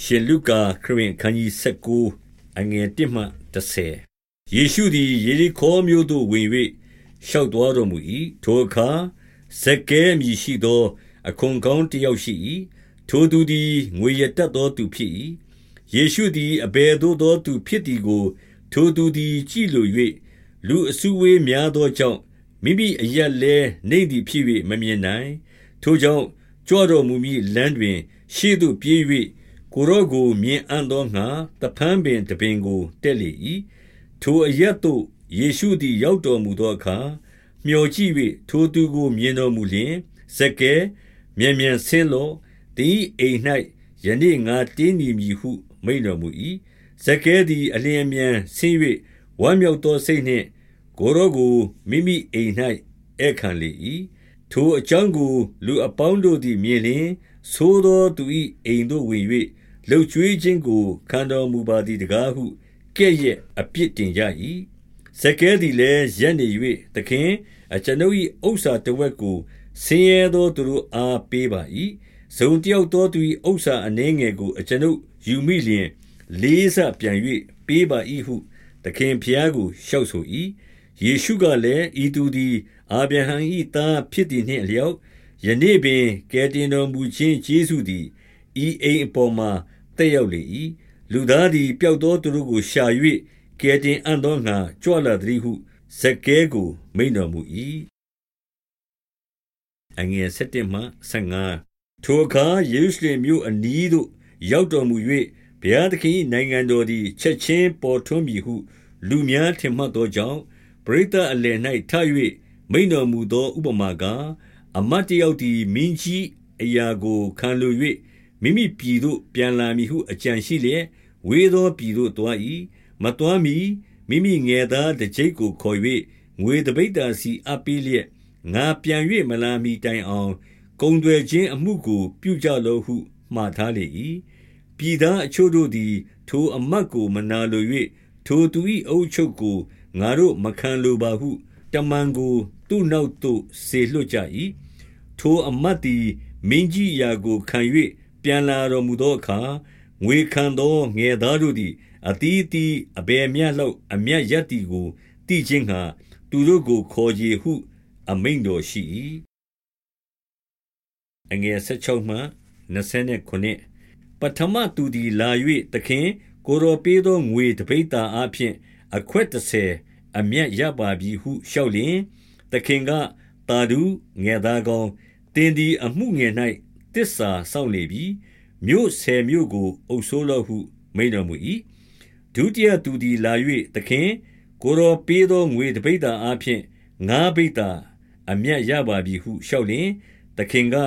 ရှင်လုကာခရစ်ခန်းကြီး19အငယ်1မှ30ယေရှုသည်ယေရီခေါမြို့သို့ဝင်၍ရှောက်သွားတော်မူ၏ထိုအခါဇက်ကဲမြည်ရှိသော အခွန်ကောင်းတယောက်ရှိ၏ထိုသူသည်ငွေရတတ်သောသူဖြစ်၏ယေရှုသည်အဘယ်သို့သောသူဖြစ်သည်ကို ထိုသူသည်ကြည်လို၍လူအစုဝေးများသောကြောင့်မိမိအရက်လဲနေသည်ဖြစ်၍မမြင်နိုင် ထိုကြောင့်ကြွတော်မူမည်လမ်းတွင် ရှေ့သို့ပြေး၍ ကိုရော့ကိုမြင်အံ့သောငါတဖန်းပင်တပင်ကိုတက်လေ၏ထိုအရက်သို့ယေရှုသည်ရောက်တော်မူသောအခါမျောကြည့်၍ထိုသူကိုမြင်တော်မူလျင်ဇက်ကဲမြန်မြန်ဆင်းလောသည်အိမ်၌ယနေ့ငါတင်းနေမည်ဟု မိန်တော်မူ၏ဇက်ကဲသည်အလျင်မြန်ဆင်း၍ဝမ်းမြောက်သောစိတ်နှင့်ကိုရော့ကိုမိမိအိမ်၌ဧခံလေ၏ထိုအကြောင်းကို လူအပေါင်းတို့သည်မြင်လျင်သိုးသောသူ၏အိမ်သို့ဝင်၍ လှုပ်ကြွေးခြင်းကိုခံတော်မူပါသည်တကားဟုကဲ့ရဲ့အပြစ်တင်ကြ၏ဇကဲသည်လည်းရက်နေ၍သခင်အကျွန်ုပ်၏ဥစ္စာတဝက်ကိုဆင်းရဲသောသူတို့အားပေးပါ၏ဇုံတယောက်သောသူ၏ဥစ္စာအနှဲငယ်ကိုအကျွန်ုပ်ယူမိလျင်လေးဆပြန်၍ပေးပါ၏ဟုသခင်ဖျားကိုလျှောက်ဆို၏ယေရှုကလည်းဤသူသည်အာဗြဟံ၏သားဖြစ်သည်နှင့်အလျောက်ယနေ့ပင်ကယ်တင်တော်မူခြင်းယေရှုသည်ဤအိမ်အပေါ်မှာ တက်ရောက်လေ၏လူသားသည်ပျောက်သောသူတို့ကိုရှာ၍ကယ်တင်အံ့သောငါကြွလာသည်ဟုဇက်ကဲကိုမိန်တော်မူ၏အငယ်7မှ15ထိုအခါယေရုရှလင်မြို့အနီးသို့ရောက်တော်မူ၍ဘုရားသခင်နိုင်ငံတော်သည်ချက်ချင်းပေါ်ထွန်းမည်ဟု လူများထင်မှတ်သောကြောင့်ပရိသတ်အလယ်၌ထ၍မိန်တော်မူသောဥပမာကားအမတ်တယောက်သည်မင်းကြီးအရာကိုခံလို၍ မိမိပြည်သို့ပြန်လာမည်ဟုအကြံရှိလျက်ဝေးသောပြည်သို့သွား၏မသွားမီမိမိငယ်သားတကျိတ်ကိုခေါ်၍ငွေတပိတ်တာစီအပ်ပေးလျက်ငါပြန်၍မလာမီတိုင်အောင်ကုံတွေခြင်းအမှုကို ပြုကြလောဟုမှားထားလေ၏ပြည်သားအချို့တို့သည် ထိုအမတ်ကိုမနာလို၍ထိုသူ၏အုပ်ချုပ်ကိုငါတို့မခံလိုပါဟုတမန်ကို သူ့နောက်သို့ဆေလွှတ်ကြ၏ထိုအမတ်သည်မင်းကြီးရာကိုခံ၍ ပြန်လာတော်မူသောအခါငွေခံသောငယ်သားတို့သည်အသီးအသီးအဘယ်မျှလောက်အမျက်ရသည်ကိုသိခြင်းငှါသူတို့ကိုခေါ်ချေဟု အမိန့်တော်ရှိ၏။ပဌမသူသည်လာ၍သခင်၊ကိုယ်တော်ပေးသောငွေတပိဿာအားဖြင့်အခွက်တဆယ်အမြတ်ရပါပြီဟုလျှောက်လျှင်၊သခင်က၊သာဓု၊ငယ်သားကောင်း၊သင်သည်အမှုငယ်၌ သစ္စာစောင့်လေပြီ။မြို့ဆယ်မြို့ကို အုပ်စိုးလော့ဟု မိန့်တော်မူ၏။ဒုတိယသူသည်လာ၍၊သခင်၊ကိုယ်တော်ပေးသောငွေတပိဿာအားဖြင့်ငါးပိဿာအမြတ်ရပါပြီဟုလျှောက်လျှင်၊သခင်က၊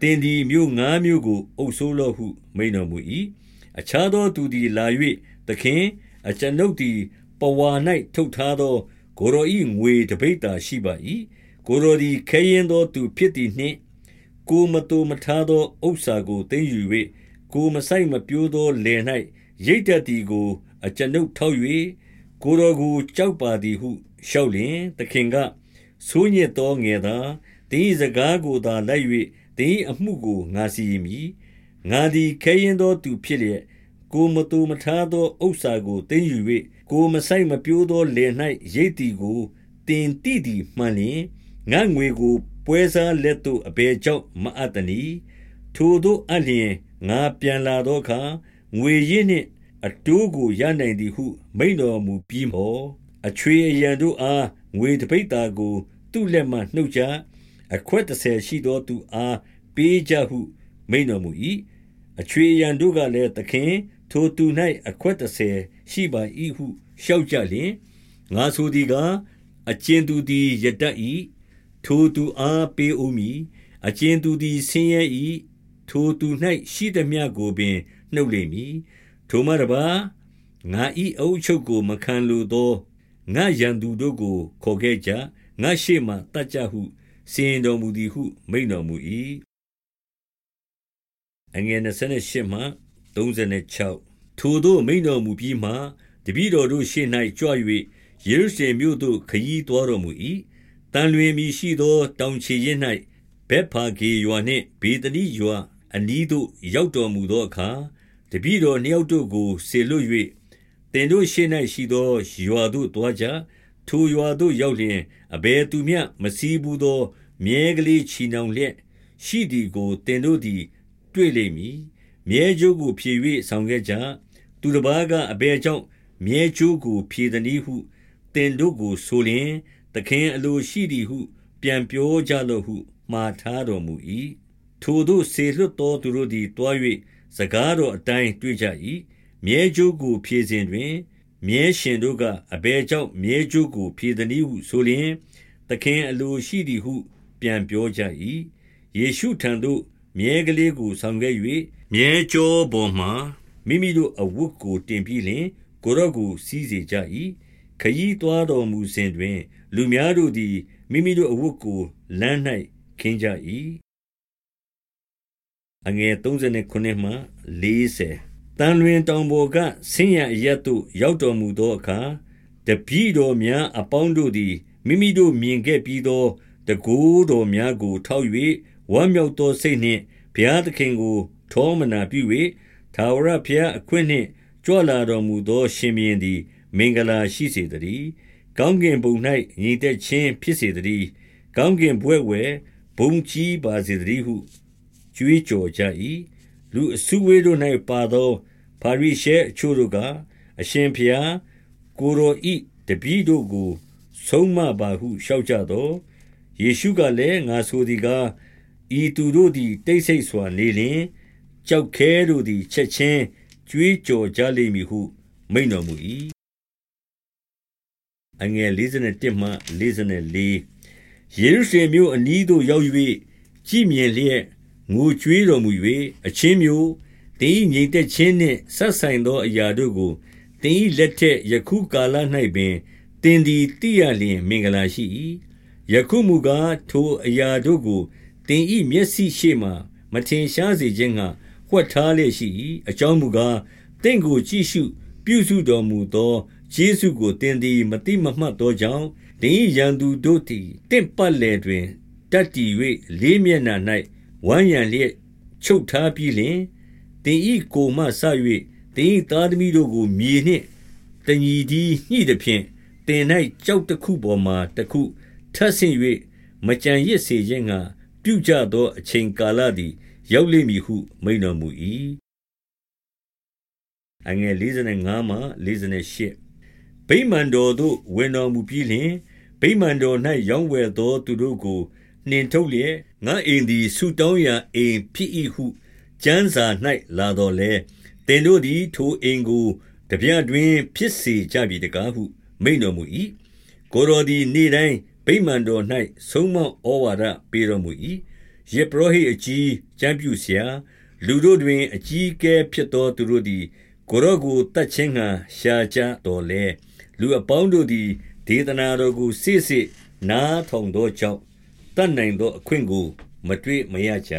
သင်သည်မြို့ငါးမြို့ကိုအုပ်စိုးလော့ဟု မိန့်တော်မူ၏။အခြားသောသူသည်လာ၍၊သခင်၊အကျွန်ုပ်သည်ပဝါ၌ထုတ်ထားသော ကိုယ်တော်၏ငွေတပိဿာရှိပါ၏။ကိုယ်တော်သည်ခဲယဉ်းသောသူဖြစ်သည်နှင့် ကိုယ်မသိုမထားသောဥစ္စာကိုသိမ်းယူ၍ကိုယ်မစိုက်မပျိုးသောလယ်၌ရိတ်တတ်သည်ကို အကျွန်ုပ်ထောက်၍ကိုယ်တော်ကိုကြောက်ပါသည်ဟုလျှောက်လျင်သခင်ကဆိုးညစ်သောငယ်သားတင်းစကားကိုသာလိုက်၍တင်းအမှုကိုငါစီရင်မည်ငါသည်ခဲရင်သောသူဖြစ်လျက်ကိုမတူမထားသောဥစ္စာကိုသိမ်းယူ၍ကိုမဆိုင်မပြိုးသောလယ်၌ရိတ်သည်ကိုတင်တိသည်မှန်လျင်ငါငွေကို ပွဲစားလက်သို့အဘယ်ကြောင့်မအပ်သနည်းထိုတို့အလျင်ငါပြန်လာသောအခါငွေရင်းနှင့်အတိုးကိုရနိုင်သည်ဟု မိန်တော်မူပြီးမောအချွေအရန်တို့အားငွေတပိတ်တာကို သူ့လက်မှနှုတ်ကြအခွက်တဆယ်ရှိသောသူအားပေးကြဟု မိန်တော်မူ၏အချွေအရန်တို့ကလည်းသခင်ထိုသူ၌အခွက်တဆယ်ရှိပါ၏ဟုလျှောက်ကြလျင်ငါဆိုသည်ကားအကျဉ်သူသည်ယတတ်၏ ထိုသူအားပေးဦးမည်အကျဉ်သူသည်ဆင်းရဲ၏ထိုသူ၌ရှိသမျှကိုပင်နှုတ်လိမ့်မည်ထိုမှတပါငါဤအုပ်ချုပ်ကိုမခံလိုသောငါရန်သူတို့ကိုခေါ်ခဲ့ကြငါရှေ့မှတတ်ကြဟုစီရင်တော်မူသည်ဟု မိန်တော်မူ၏အငယ်28မှ36ထိုတို့မိန်တော်မူပြီးမှတပည့်တော်တို့ရှေ့၌ကြွ၍ယေရုရှလင်မြို့သို့ခရီးသွားတော်မူ၏ တန်လွင်မီရှိသော တောင်ချေရင်၌ဘက်ဖာဂေရွာနှင့်ဘေသနိရွာအနီးသို့ ရောက်တော်မူသောအခါတပည့်တော်နှစ်ယောက်တို့ကိုစေလွတ်၍သင်တို့ရှေ့၌ရှိသောရွာသို့သွားကြ။ထိုရွာသို့ရောက်လျှင်အဘယ်သူမျှမစီးဘူးသော မြည်းကလေးချည်နှောင်လျက် ရှိသည်ကိုသင်တို့သည် တွေ့လိမ့်မည်။မြည်းကြိုးကိုဖြည်၍ဆောင်ခဲ့ကြ။သူတပါးကအဘယ်ကြောင့်မြည်းကြိုးကိုဖြည်သနည်းဟုသင်တို့ကိုဆိုလျှင်၊သ ခင်အလိုရှိသည်ဟု ပြန်ပြောကြလော့ဟုမှာထားတော်မူ၏။ထိုသို့စေလွှတ်သောသူတို့သည်သွား၍စကားတော်အတိုင်းတွေ့ကြ၏။မြည်းကြိုးကိုဖြည်စဉ်တွင် မြည်းရှင်တို့ကအဘယ်ကြောင့်မြည်းကြိုးကိုဖြည်သနည်းဟုဆိုလျှင်၊သခင်အလိုရှိသည်ဟု ပြန်ပြောကြ၏။ယေရှုထံသို့မြည်းကလေးကိုဆောင်ခဲ့၍မြည်းကျောပေါ်မှာမိမိတို့အဝတ်ကိုတင်ပြီးလျှင်၊ကိုယ်တော်ကိုစီးစေကြ၏။ ခရီးသွားတော်မူစဉ်တွင် လူများတို့သည်မိမိတို့အဝတ်ကိုလမ်း၌ခင်းကြ၏။သံလွင်တောင်ပေါ်ကဆင်းရာအရပ်သို့ရောက်တော်မူသောအခါ၊တပည့်တော်များအပေါင်းတို့သည်မိမိတို့မြင်ခဲ့ပြီးသောတန်ခိုးတော်များကို ထောက်၍ဝမ်းမြောက်သောစိတ်နှင့်ဘုရားသခင်ကို ထောမနာပြု၍၊ထာဝရဘုရားအခွင့်နှင့်ကြွလာတော်မူသောရှင်ဘုရင်သည် မင်္ဂလာရှိစေသတည်း။ကောင်းကင်ဘုံ၌ငြိမ်သက်ခြင်းဖြစ်စေသတည်း။ကောင်းကင်ဘွဲ့ဝယ်ဘုန်းကြီးပါစေသတည်းဟုကြွေးကြော်ကြ၏။လူအစုအဝေးတို့၌ပါသောဖာရိရှဲအချို့တို့က၊အရှင်ဘုရား၊ကိုယ်တော်၏တပည့်တို့ကို ဆုံးမပါဟုလျှောက်ကြသော်၊ယေရှုကလည်း၊ငါဆိုသည်ကား၊ဤသူတို့သည်တိတ်ဆိတ်စွာနေလျှင်၊ကျောက်ခဲတို့သည်ချက်ခြင်းကြွေးကြော်ကြလိမ့်မည်ဟုမိန့်တော်မူ၏။ ယေရုရှလင်မြို့အနီးသို့ရောက်၍ကြည့်မြင်လျက်ငိုကြွေးတော်မူ၍၊အချင်းမြို့၊သင်၏ငြိမ်သက်ခြင်းနှင့်စပ်ဆိုင်သောအရာတို့ကိုသင်၏လက်ထက်ယခုကာလ၌ပင်သင်သည်သိရလျှင်မင်္ဂလာရှိ၏။ယခုမူကား၊ထိုအရာတို့ကိုသင်၏မျက်စိရှေ့မှာမထင်ရှားစေခြင်းငှါဝှက်ထားလျက်ရှိ၏။အကြောင်းမူကား၊သင့်ကိုကြည့်ရှုပြုစုတော်မူသော ကျေးဇူးကိုသင်သည်မသိမမှတ်သောကြောင့်၊သင်၏ရန်သူတို့သည်သင့်ပတ်လည်တွင်တပ်တည်၍လေးမျက်နှာ၌ဝိုင်းရံလျက်ချုပ်ထားပြီးလျှင်၊သင်၏ကိုယ်မှစ၍သင်၏သားသမီးတို့ကိုမြေနှင့်တညီတည်းညှိသဖြင့်၊သင်၌ကျောက်တခုပေါ်မှာတခုထပ်ဆင့်၍မကျန်ရစ်စေခြင်းငှါပြုကြသောအချိန်ကာလသည် ရောက်လိမ့်မည်ဟု မိန့်တော်မူ၏။ ဗိမာန်တော်သို့ ဝင်တော်မူပြီးလျှင်၊ဗိမာန်တော်၌ရောင်းဝယ်သော သူတို့ကို နှင်ထုတ်လျက်၊ငါ့အိမ်သည် ဆုတောင်းရာအိမ်ဖြစ်၏ဟု ကျမ်းစာ၌လာသော်လည်း၊သင်တို့သည် ထိုအိမ်ကို ထားပြတွင်းဖြစ်စေကြပြီတကားဟု မိန့်တော်မူ၏။ကိုယ်တော်သည် နေ့တိုင်းဗိမာန်တော်၌ဆုံးမဩဝါဒပေးတော်မူ၏။ယဇ်ပုရောဟိတ်အကြီး၊ကျမ်းပြုဆရာ၊လူတို့တွင် အကြီးအကဲဖြစ်သော သူတို့သည် ကိုယ်တော်ကို သတ်ခြင်းငှါ ရှာကြသော်လည်း၊ လူအပေါင်းတို့သည် ဒေသနာတော်ကိုစေ့စေ့နားထောင်သောကြောင့်သတ်နိုင်သောအခွင့်ကို မတွေ့မရကြ